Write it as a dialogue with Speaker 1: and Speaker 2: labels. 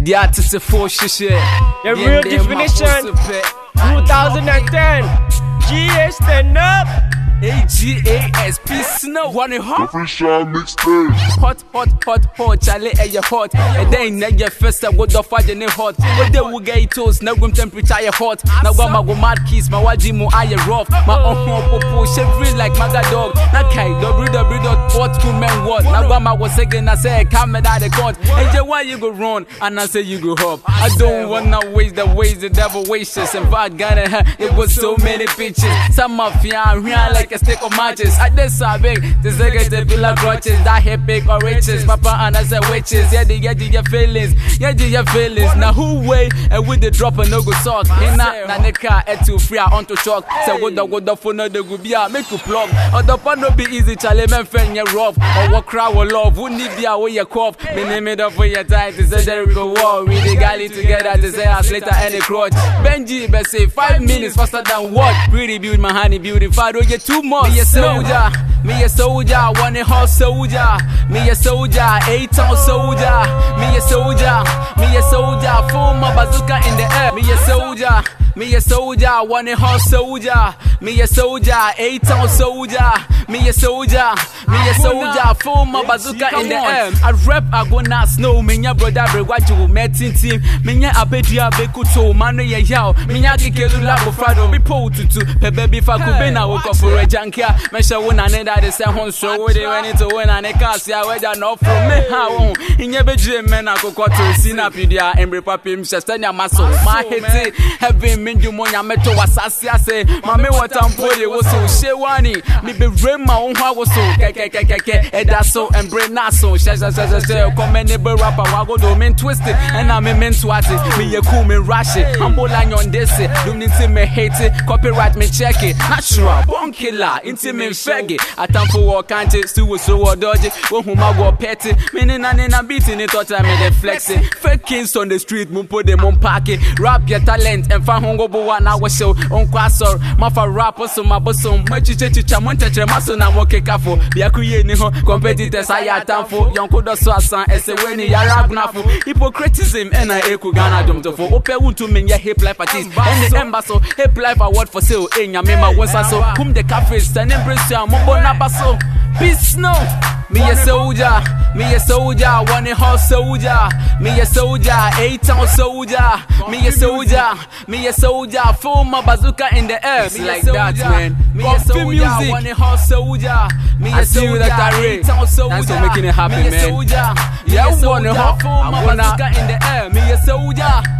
Speaker 1: The artist of four shit.
Speaker 2: The real definition. 2010. GA stand up.
Speaker 1: A-G-A-S-P Snow One and hot
Speaker 3: Official mixtape.
Speaker 1: Hot, hot, hot, hot Charlie, eh, you hot. And then, then your first I go to fire hot. But then we get toast Now room temperature you hot. Now go my go mad kiss My waji mo eye rough. My own popo Shape free like maga dog. Now kai www.what women what Now go my was second I say Come at the court? And then why you go run? And I say you go hop I don't wanna waste the ways the devil wastes. And bad and her It was so many bitches. Some mafia real like a stick of matches. I did sabbing, the second the villa crutches, that hip big or riches. Papa and I said witches, yeah, yeah, your feelings, yeah, your feelings. Now who way and with the drop and no go talk. Hey, na na ne car at two free on to chalk. Say what the what the phone the go be make you plug. Or the pan no be easy, Charlie man friend you rough. Or what crowd will love, who need be away your cough. Me name it up for your time to say there go war. We the galley together to say us later any crutch. Benji, but say five minutes faster than what? Pretty build my honey, beautiful, don't get much. Me a soldier, me a soldier, one and half soldier. Me a soldier, eight ton soldier. Me a soldier, me a soldier, full my bazooka in the air. Me a soldier. Me a soldier, one and half soldier. Me a soldier, eight ton soldier. Me a soldier, me a soldier, full my bazooka in the air. I rap, I go not snow. Me ya brother, bro, what you met in team. Me ya abedia bekuto, mano ya yao. Me ya kikelu la bofrado, be po tutu. Pe baby fa kubena, woke up for a junkia. Me sha wona ne da de se hon so we de when to win and cast ya we no from me ha won. Inye beje men akokoto sinapidia embre papim shastanya maso. Ma hete heaven menjumo nyameto wasase ase. Mame wɔtampo de wo so hyewani mebɛwura ma wo ho awo so. Kɛkɛkɛkɛkɛ ɛda e so e and mbrɛ na so. Hyɛhyɛhyɛhyɛhyɛ kɔmɛ ne bɛ rapa wagodo me ntwisted ɛna e me me ntoate meyɛ cool me rush it, rashe ambola nyɔndese dum ne nti me hate it. copyright me check it. natural bun killer into me mfɛge atamfo wɔ kankye siwosoro wɔ dɔgye wohuma wɔ pɛte me nena nena beati ne me mede flexe fake kings on the street mumpo de mompake rap your talent ɛmfa ho ngo buwa na wesho onkɔ asɔr mafa rap so ma bosom mɛkyikyɛ kyikya mo ntɛkyerɛma so na mo kekafo biako yie ni ho competitors ayɛ atamfo yɔnko dɔ so asan ɛsɛ weni yara agonafo hypocritism ɛna ɛku e ghana domtofo wopɛ wontumi nyɛ hip life artist ɛne ɛmba so hip life award for sale e ɛnyame ma wo nsa so. Kum the cafes sɛne mbrɛ sua mobɔ naba so. Peace no. Meyɛ sɛ wogya me a soldier, one and half soldier. Me a soldier, eight ton soldier. Me a soldier, me a soldier, full my bazooka in the air. It's like that, man. Me a soldier, one and half soldier. Me a soldier, eight ton soldier. Thanks for making it happen, man. Yeah, one and half. I'm gonna
Speaker 2: in the air. Me a soldier.